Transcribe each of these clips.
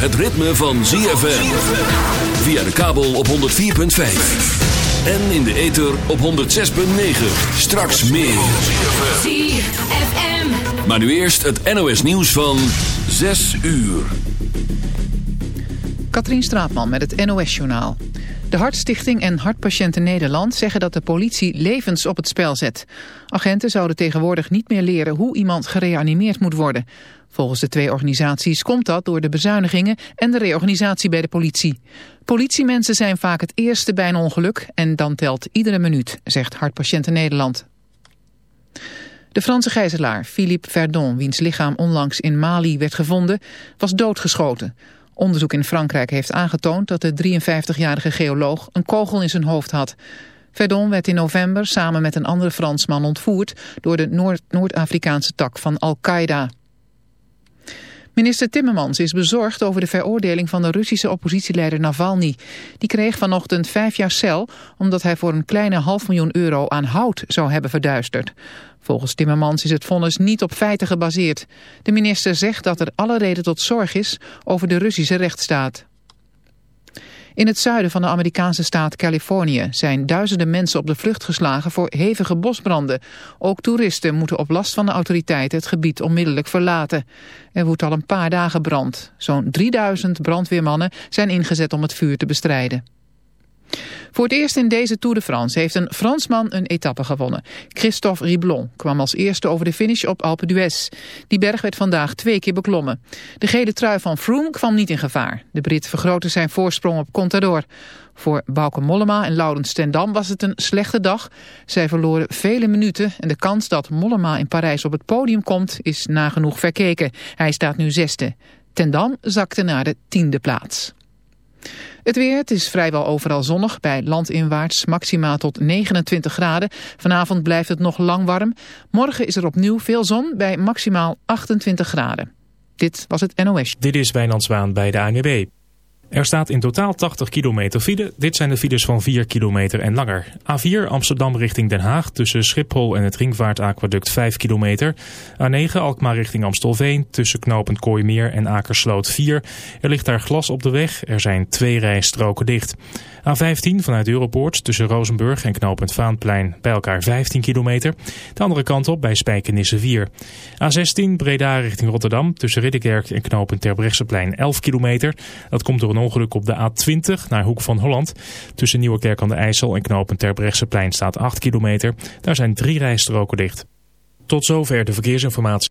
het ritme van ZFM. Via de kabel op 104.5. En in de ether op 106.9. Straks meer. ZFM. Maar nu eerst het NOS nieuws van 6 uur. Katrien Straatman met het NOS-journaal. De Hartstichting en Hartpatiënten Nederland zeggen dat de politie levens op het spel zet. Agenten zouden tegenwoordig niet meer leren hoe iemand gereanimeerd moet worden. Volgens de twee organisaties komt dat door de bezuinigingen en de reorganisatie bij de politie. Politiemensen zijn vaak het eerste bij een ongeluk en dan telt iedere minuut, zegt Hartpatiënten Nederland. De Franse gijzelaar Philippe Verdon, wiens lichaam onlangs in Mali werd gevonden, was doodgeschoten. Onderzoek in Frankrijk heeft aangetoond dat de 53-jarige geoloog een kogel in zijn hoofd had. Verdon werd in november samen met een andere Fransman ontvoerd door de Noord- Noord-Afrikaanse tak van Al-Qaeda. Minister Timmermans is bezorgd over de veroordeling van de Russische oppositieleider Navalny. Die kreeg vanochtend vijf jaar cel omdat hij voor een kleine half miljoen euro aan hout zou hebben verduisterd. Volgens Timmermans is het vonnis niet op feiten gebaseerd. De minister zegt dat er alle reden tot zorg is over de Russische rechtsstaat. In het zuiden van de Amerikaanse staat Californië zijn duizenden mensen op de vlucht geslagen voor hevige bosbranden. Ook toeristen moeten op last van de autoriteiten het gebied onmiddellijk verlaten. Er woedt al een paar dagen brand. Zo'n 3000 brandweermannen zijn ingezet om het vuur te bestrijden. Voor het eerst in deze Tour de France heeft een Fransman een etappe gewonnen. Christophe Riblon kwam als eerste over de finish op Alpe d'Huez. Die berg werd vandaag twee keer beklommen. De gele trui van Froome kwam niet in gevaar. De Brit vergrootte zijn voorsprong op Contador. Voor Bauke Mollema en Laurens Stendam was het een slechte dag. Zij verloren vele minuten en de kans dat Mollema in Parijs op het podium komt is nagenoeg verkeken. Hij staat nu zesde. Tendam zakte naar de tiende plaats. Het weer, het is vrijwel overal zonnig, bij landinwaarts maximaal tot 29 graden. Vanavond blijft het nog lang warm. Morgen is er opnieuw veel zon bij maximaal 28 graden. Dit was het NOS. Dit is Wijnand bij de ANWB. Er staat in totaal 80 kilometer file. Dit zijn de files van 4 kilometer en langer. A4 Amsterdam richting Den Haag tussen Schiphol en het Ringvaartaquaduct 5 kilometer. A9 Alkmaar richting Amstelveen tussen knooppunt Kooimeer en Akersloot 4. Er ligt daar glas op de weg. Er zijn twee rijstroken dicht. A15 vanuit Europoort tussen Rozenburg en knooppunt Vaanplein bij elkaar 15 kilometer. De andere kant op bij Spijkenisse 4. A16 Breda richting Rotterdam tussen Ridderkerk en knooppunt Terbrechtseplein 11 kilometer. Dat komt door een ongeluk op de A20 naar Hoek van Holland. Tussen Nieuwekerk aan de IJssel en knooppunt Terbrechtseplein staat 8 kilometer. Daar zijn drie rijstroken dicht. Tot zover de verkeersinformatie.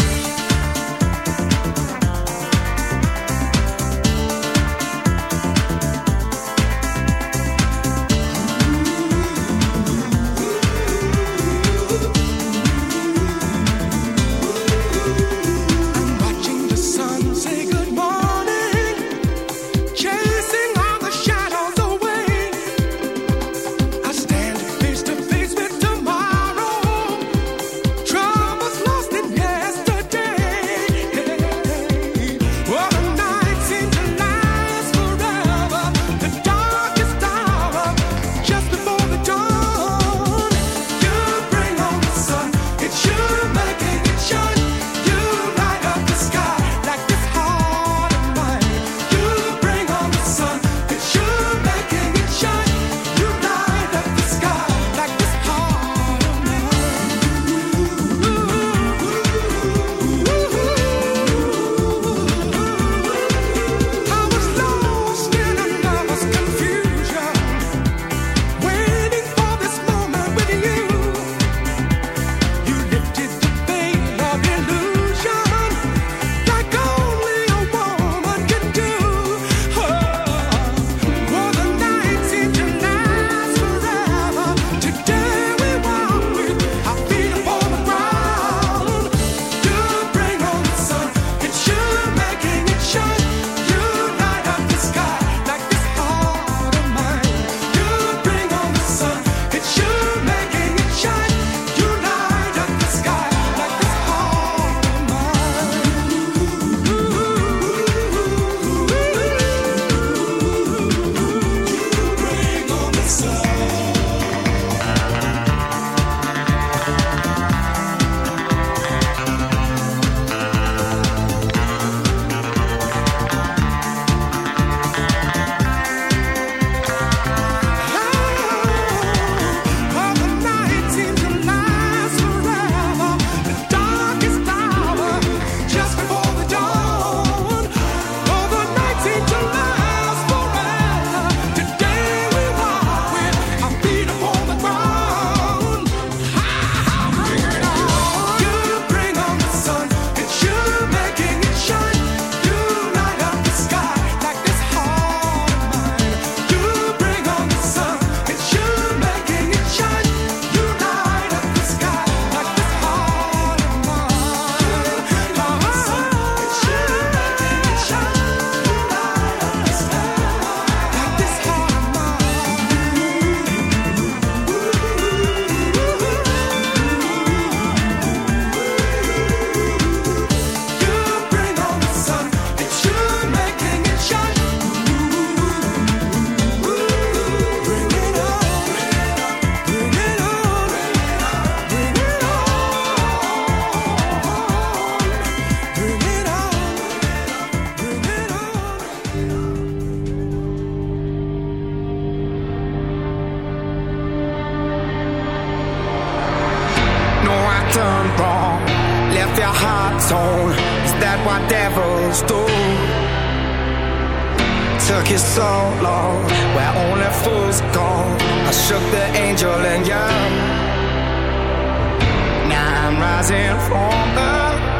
rising from the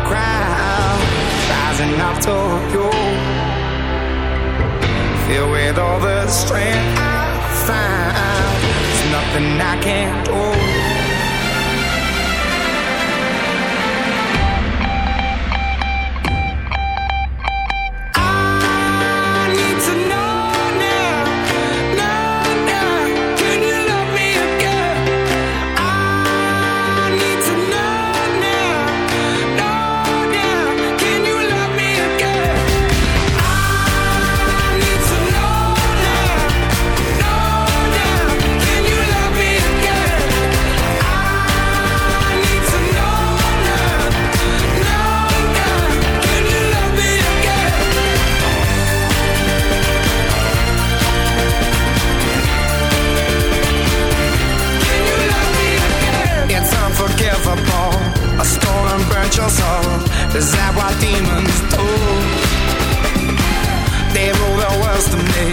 ground, rising up to you. Filled with all the strength I find, there's nothing I can't do. demons told. They rule the world to me,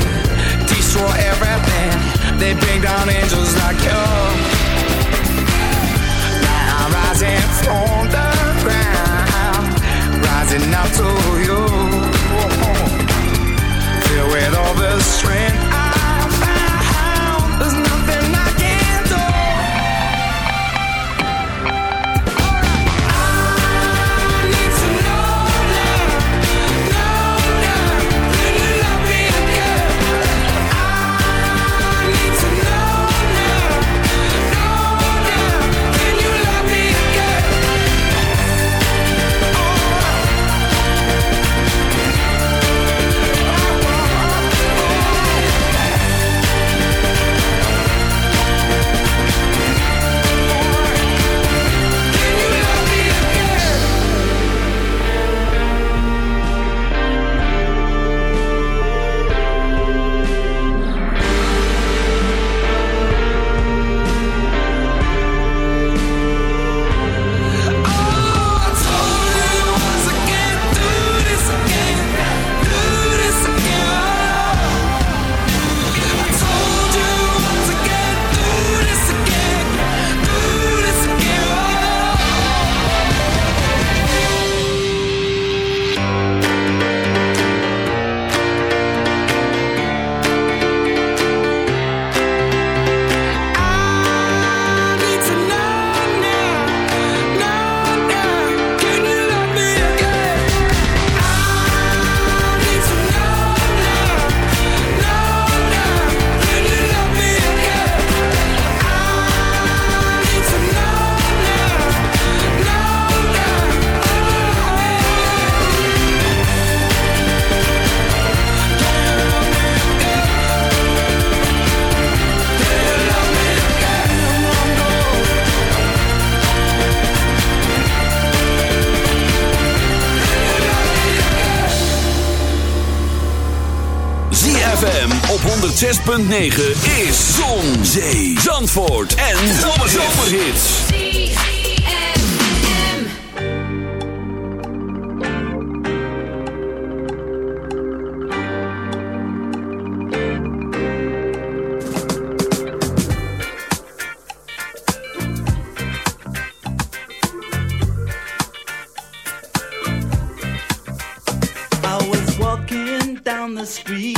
destroy everything. They bring down angels like you. Now I'm rising from the ground, rising up to 6.9 is Zon, Zee, Zandvoort en Zomerhits. Down the street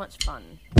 much fun.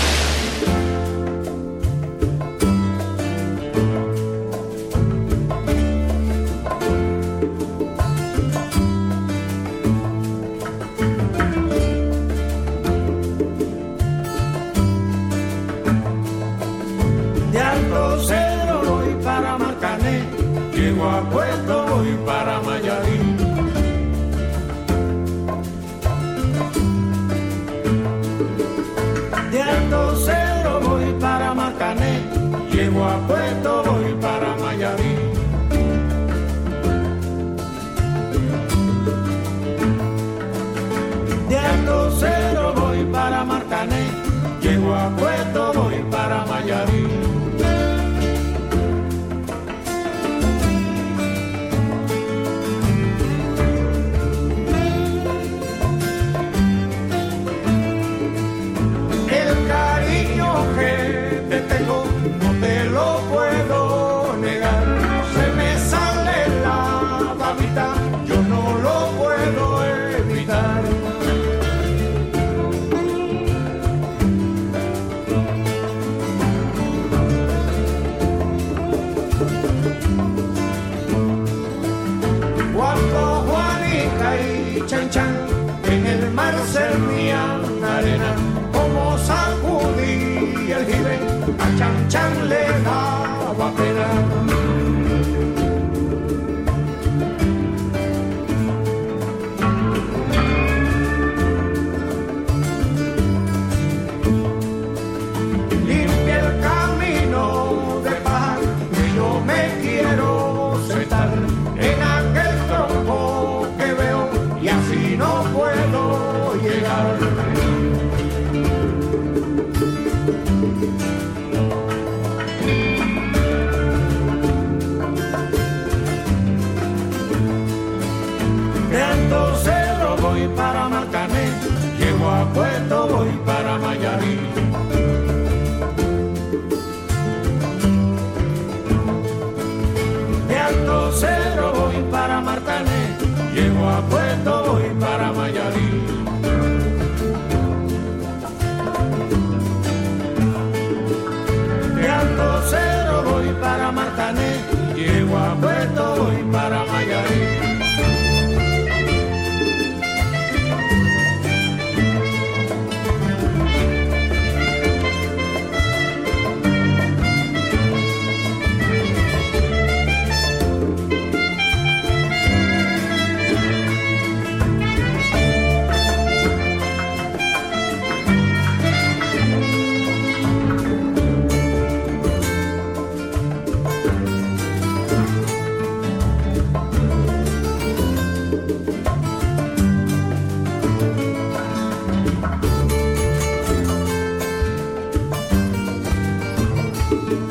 Chang chang. Para De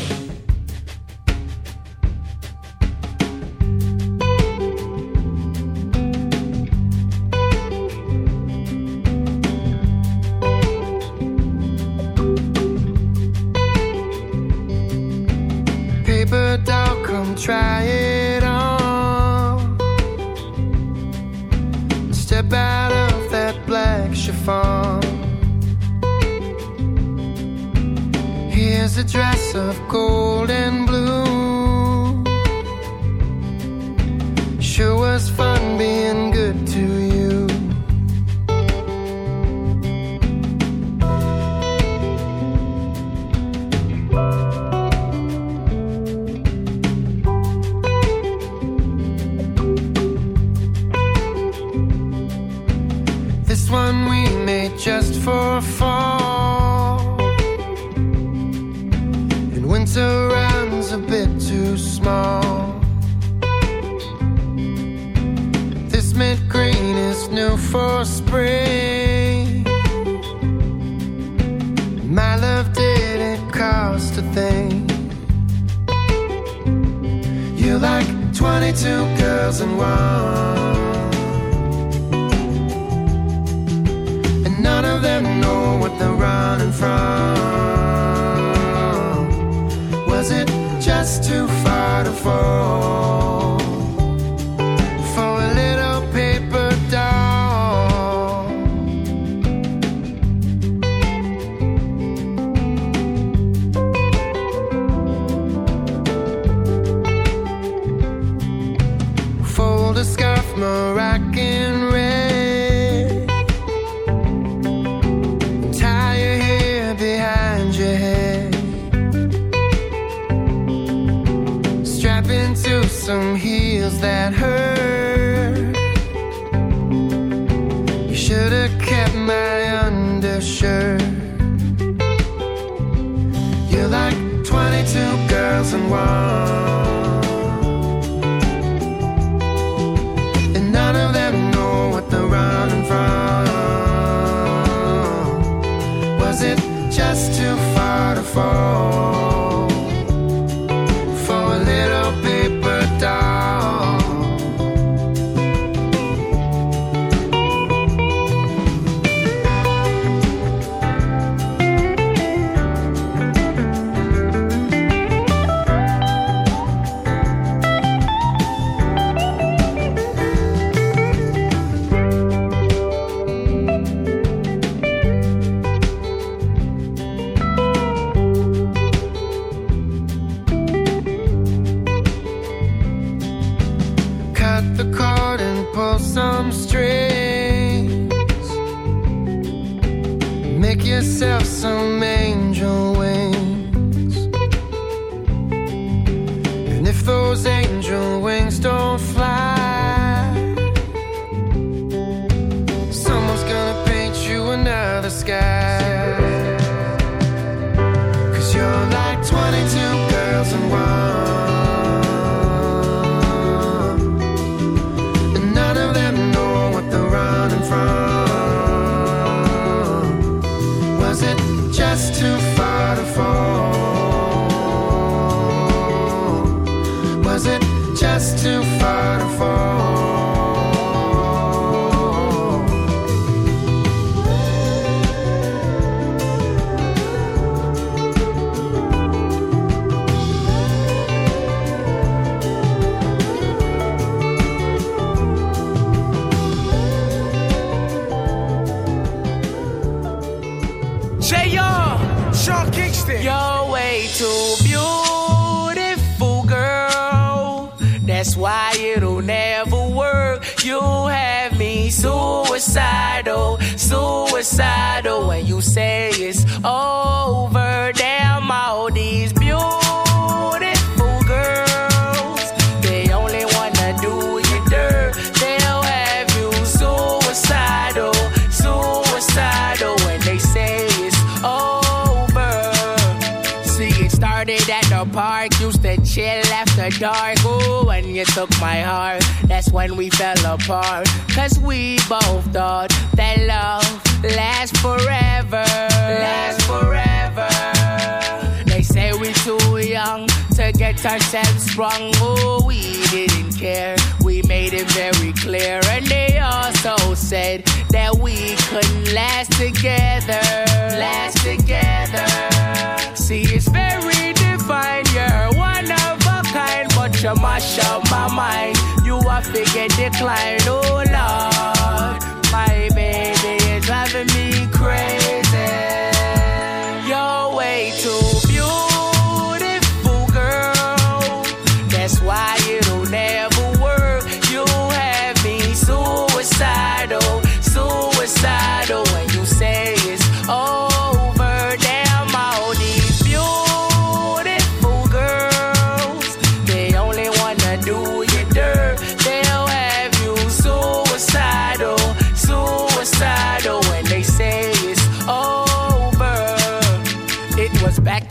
my mind. You are figure decline, oh Lord. My baby is driving me crazy.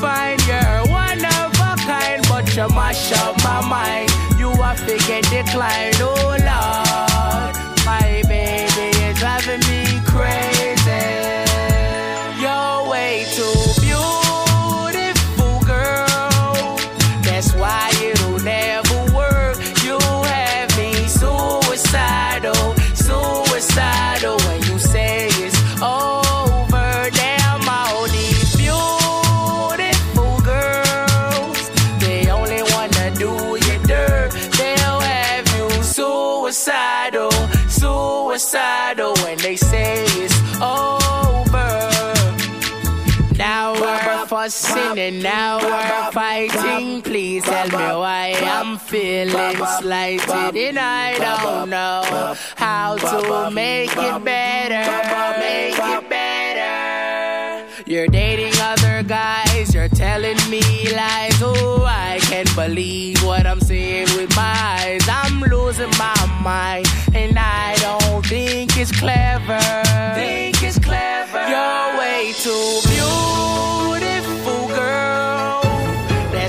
divine. You're one of a kind, but you mash up my mind. You are figure decline, oh Lord. My baby is driving me crazy. You're way too fussing and now we're fighting. Please tell me why I'm feeling slighted and I don't know how to make it better. Make it better. You're dating other guys, you're telling me lies. Oh, I can't believe what I'm seeing with my eyes. I'm losing my mind, and I don't think it's clever. Think it's clever. You're way too beautiful.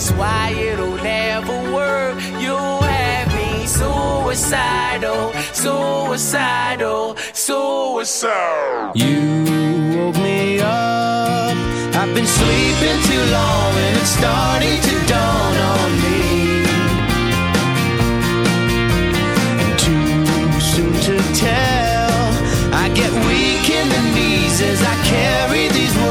That's why it'll never work. You have me suicidal, suicidal, suicidal. You woke me up. I've been sleeping too long and it's starting to dawn on me. Too soon to tell. I get weak in the knees as I carry these words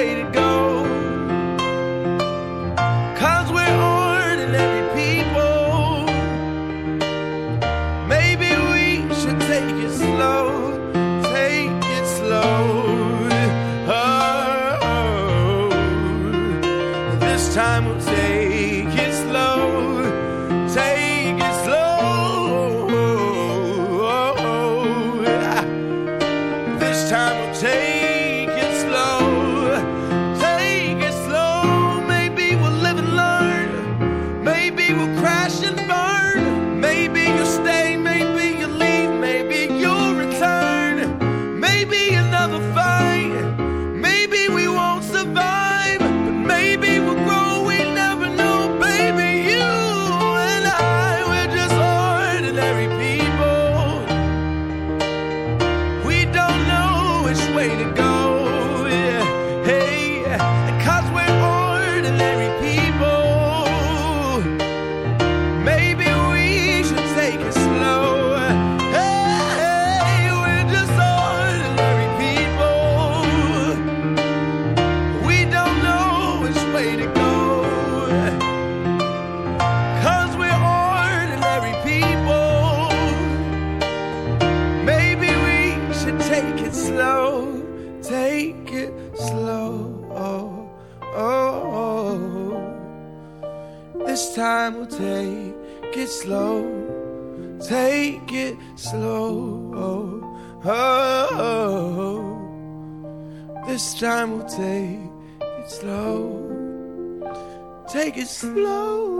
Way to go. Take it slow,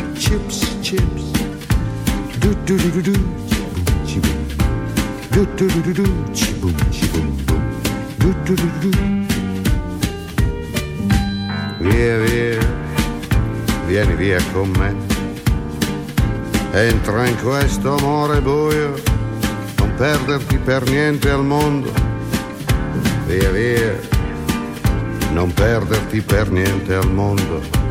chips, chips. Do do do do do, chiboom, chiboom. Do do do do do, chiboom, chiboom, boom. Do do do do do. Via, via, vieni via con me. Entra in questo amore buio, non perderti per niente al mondo. Via via, non perderti per niente al mondo.